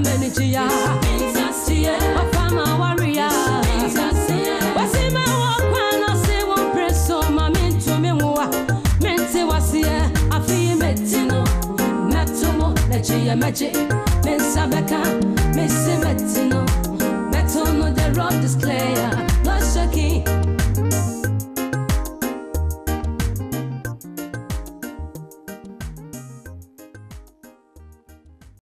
menichia. Minsasie Ofama warrior Minsasie Wasima wakwana se wompreso ma minto minwa Mente wasie afi metino. Metomo lechie mechi. Minsabeka Misi metino. Metono the road is clear.